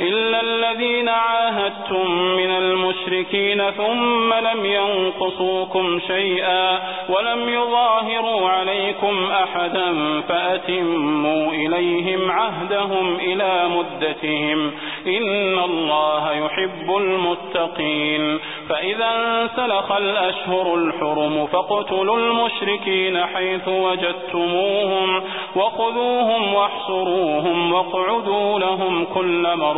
إلا الذين عاهدتم من المشركين ثم لم ينقصوكم شيئا ولم يظاهروا عليكم أحدا فأتموا إليهم عهدهم إلى مدتهم إن الله يحب المتقين فإذا انسلخ الأشهر الحرم فاقتلوا المشركين حيث وجدتموهم وخذوهم واحصروهم واقعدوا لهم كل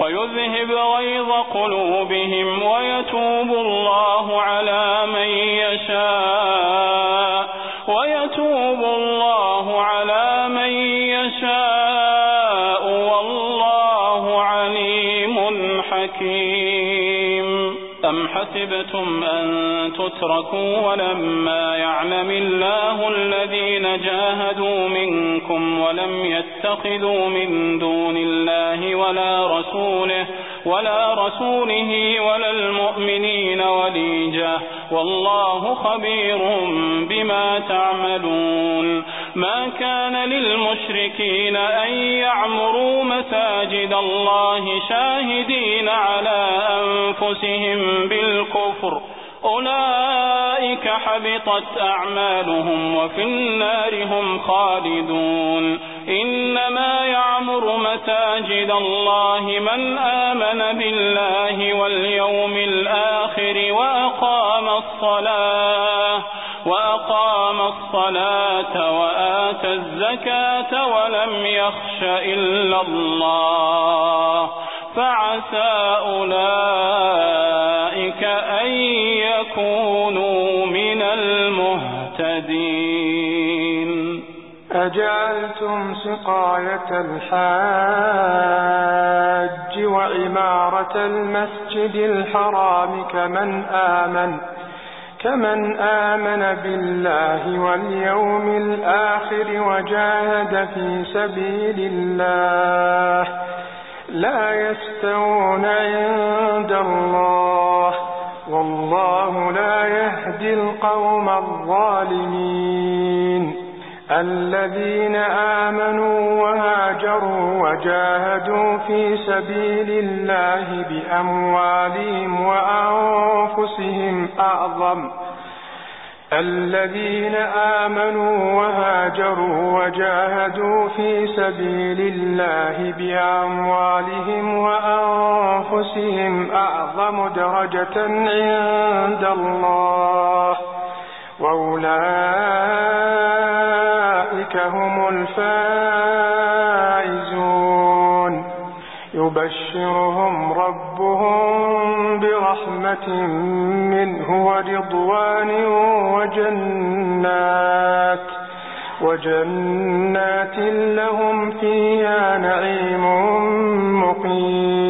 ويذهب غيظ قلوبهم ويتوب الله على من يشاء. ويتوب الله على من يشاء. والله عليم حكيم. أم حسبتم أن تتركوا ولما يعلم الله الذين جاهدوا منكم ولم يتخذوا من دون الله ولا رسوله ولا رسوله ولا المؤمنين وليجة والله خبير بما تعملون ما كان للمشركين أن يعمروا مساجد الله شاهدين على أنفسهم بالكفر أولئك حبطت أعمالهم وفي النار هم خالدون. إنما يعمر مساجد الله من آمن بالله واليوم الآخر وأقام الصلاة وأقام الصلاة وآتى الزكاة ولم يخش إلا الله. فعسى أولئك يكونوا من المهتدين. أجعلتم سقاية الحاج وعمارة المسجد الحرام كمن آمن كمن آمن بالله واليوم الآخر وجاهد في سبيل الله. لا يستوون عند الله. والله لا يهدي القوم الظالمين. الذين آمنوا وهاجروا وجاهدوا في سبيل الله بأموالهم وأنفسهم أعظم. الذين آمنوا وهاجروا وجاهدوا في سبيل الله بأموالهم وأنفسهم أعظم درجة عند الله وأولئك هم الفائزون. يبشرهم ربهم برحمة منه ورضوان وجنات وجنات لهم فيها نعيم مقيم.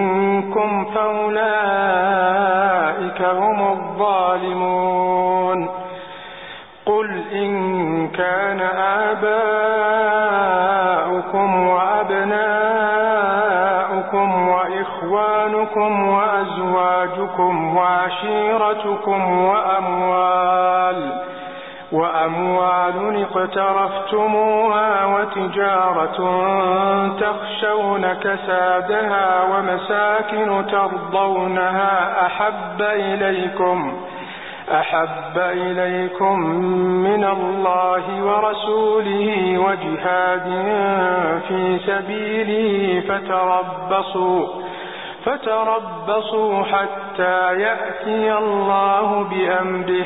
فأولئك هم الظالمون. قل إن كان آباؤكم وأبناؤكم وإخوانكم وأزواجكم وعشيرتكم وأموال وأموال اقترفتموها وتجارة تخشون كسادها ومساكن ترضونها أحب إليكم أحب إليكم من الله ورسوله وجهاد في سبيله فتربصوا فتربصوا حتى يأتي الله بأمره.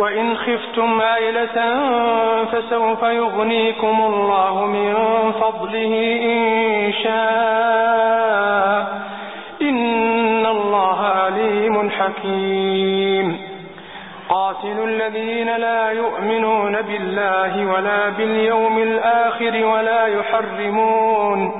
وإن خفتم عيلة فسوف يغنيكم الله من فضله إن شاء. إن الله عليم حكيم. قاتل الذين لا يؤمنون بالله ولا باليوم الآخر ولا يحرمون.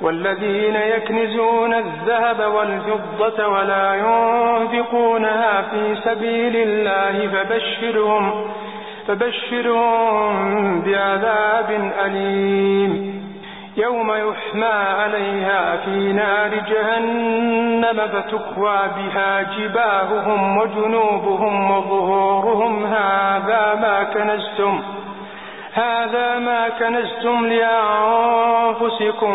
والذين يكنزون الذهب والفضة ولا ينفقونها في سبيل الله فبشرهم, فبشرهم بعذاب أليم. يوم يحمى عليها في نار جهنم فتكوى بها جباههم وجنوبهم وظهورهم. هذا ما كنزتم هذا ما كنزتم لأنفسكم.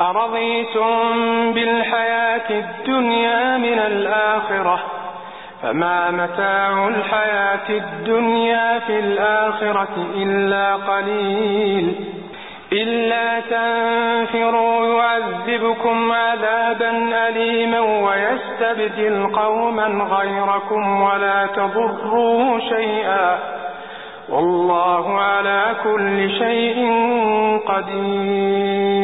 أرضيتم بالحياة الدنيا من الآخرة؟ فما متاع الحياة الدنيا في الآخرة إلا قليل. إلا تنفروا يعذبكم عذابا أليما ويستبدل قوما غيركم ولا تضروه شيئا. والله على كل شيء قدير.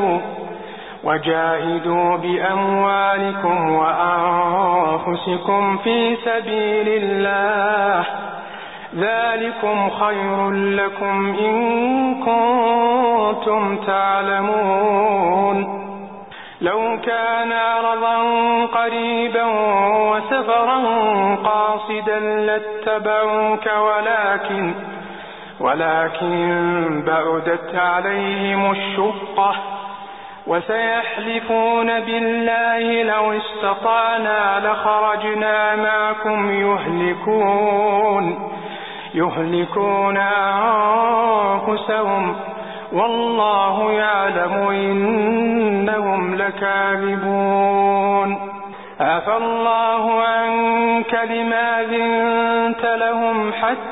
وجاهدوا بأموالكم وأنفسكم في سبيل الله. ذلكم خير لكم إن كنتم تعلمون. لو كان عرضا قريبا وسفرا قاصدا لاتبعوك ولكن ولكن بعدت عليهم الشقة. وسيحلفون بالله لو استطعنا لخرجنا معكم يهلكون يهلكون أنفسهم والله يعلم إنهم لكاذبون عفى الله عنك لما ذنت لهم حتى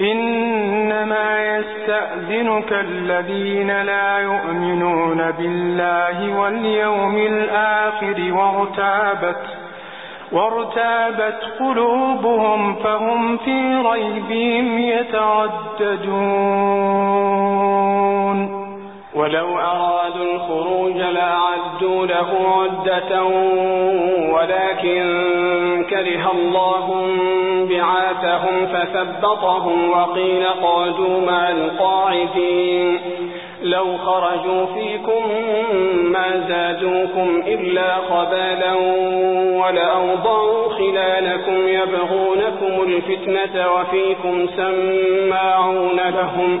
إنما يستأذنك الذين لا يؤمنون بالله واليوم الآخر وارتابت وارتابت قلوبهم فهم في ريبهم يترددون. ولو أرادوا الخروج لأعدوا له عدة ولكن كره الله بعاثهم فثبطهم وقيل قادوا مع القاعدين. لو خرجوا فيكم ما زادوكم إلا خبالا ولأوضعوا خلالكم يبغونكم الفتنة وفيكم سماعون لهم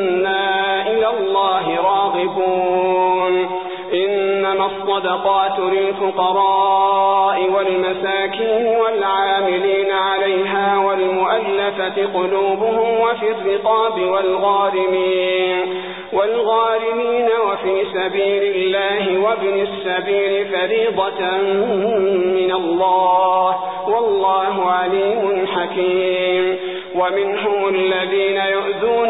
الصدقات للفقراء والمساكين والعاملين عليها والمؤلفة قلوبهم وفي الرقاب والغارمين والغارمين وفي سبيل الله وابن السبيل فريضة من الله والله عليم حكيم ومنهم الذين يؤذون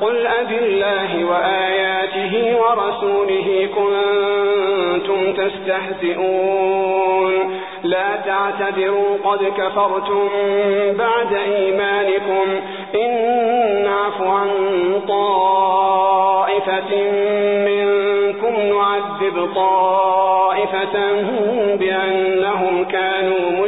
قل أب الله وآياته ورسوله كنتم تستهزئون لا تعتذروا قد كفرتم بعد إيمانكم إن نعف عن طائفة منكم نعذب طائفة بأنهم كانوا مجرمين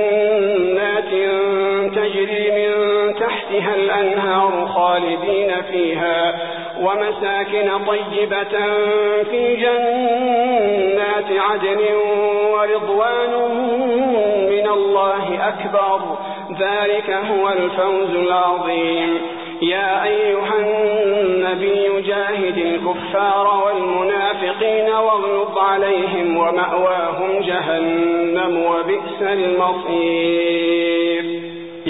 الأنهار خالدين فيها ومساكن طيبة في جنات عدن ورضوان من الله أكبر. ذلك هو الفوز العظيم. يا أيها النبي جاهد الكفار والمنافقين واغلط عليهم ومأواهم جهنم وبئس المصير.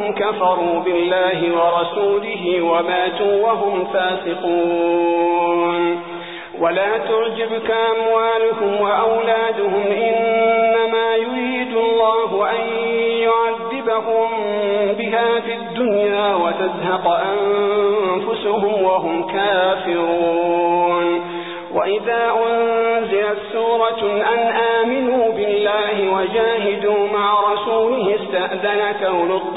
إنهم كفروا بالله ورسوله وماتوا وهم فاسقون. ولا تعجبك أموالهم وأولادهم إنما يريد الله أن يعذبهم بها في الدنيا وتزهق أنفسهم وهم كافرون. وإذا أنزلت سورة أن آمنوا بالله وجاهدوا مع رسوله استأذنك أولو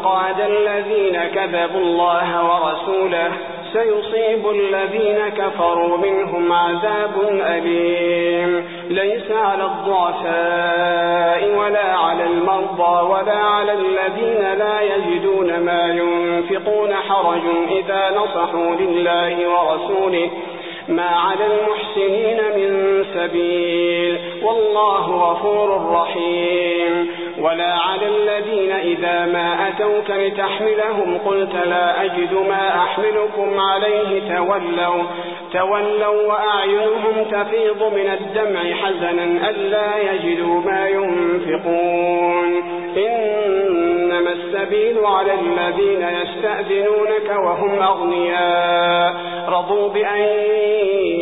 وقعد الذين كذبوا الله ورسوله سيصيب الذين كفروا منهم عذاب أليم. ليس على الضعفاء ولا على المرضى ولا على الذين لا يجدون ما ينفقون حرج إذا نصحوا لله ورسوله ما على المحسنين من سبيل. والله غفور رحيم. ولا على الذين إذا ما أتوك لتحملهم قلت لا أجد ما أحملكم عليه تولوا تولوا وأعينهم تفيض من الدمع حزنا ألا يجدوا ما ينفقون. إنما السبيل على الذين يستأذنونك وهم أغنياء رضوا بأن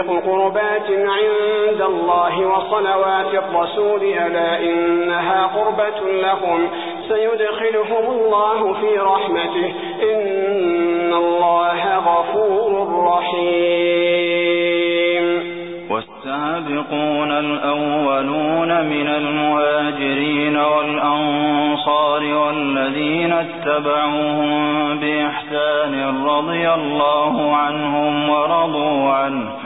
قربات عند الله وصلوات الرسول ألا إنها قربة لهم. سيدخلهم الله في رحمته. إن الله غفور رحيم. والسابقون الأولون من المهاجرين والأنصار والذين اتبعوهم بإحسان رضي الله عنهم ورضوا عنه.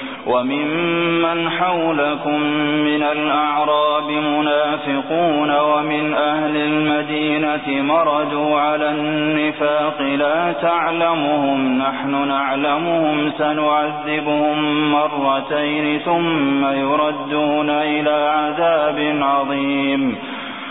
وممن حولكم من الأعراب منافقون ومن أهل المدينة مردوا على النفاق لا تعلمهم نحن نعلمهم سنعذبهم مرتين ثم يردون إلى عذاب عظيم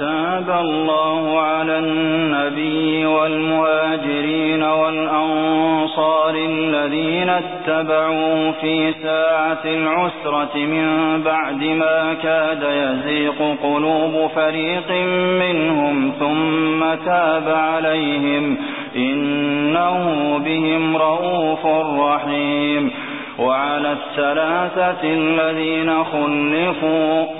تاب الله على النبي والمهاجرين والأنصار الذين اتبعوا في ساعة العسرة من بعد ما كاد يزيق قلوب فريق منهم ثم تاب عليهم إنه بهم رؤوف رحيم وعلى الثلاثة الذين خلفوا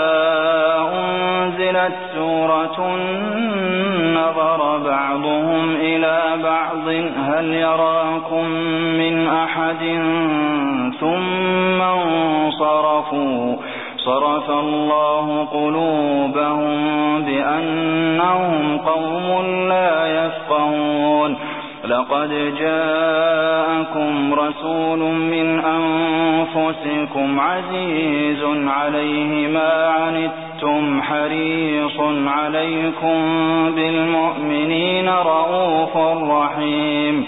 أحد ثم انصرفوا. صرف الله قلوبهم بأنهم قوم لا يفقهون. لقد جاءكم رسول من أنفسكم عزيز عليه ما عنتم حريص عليكم بالمؤمنين رؤوف رحيم.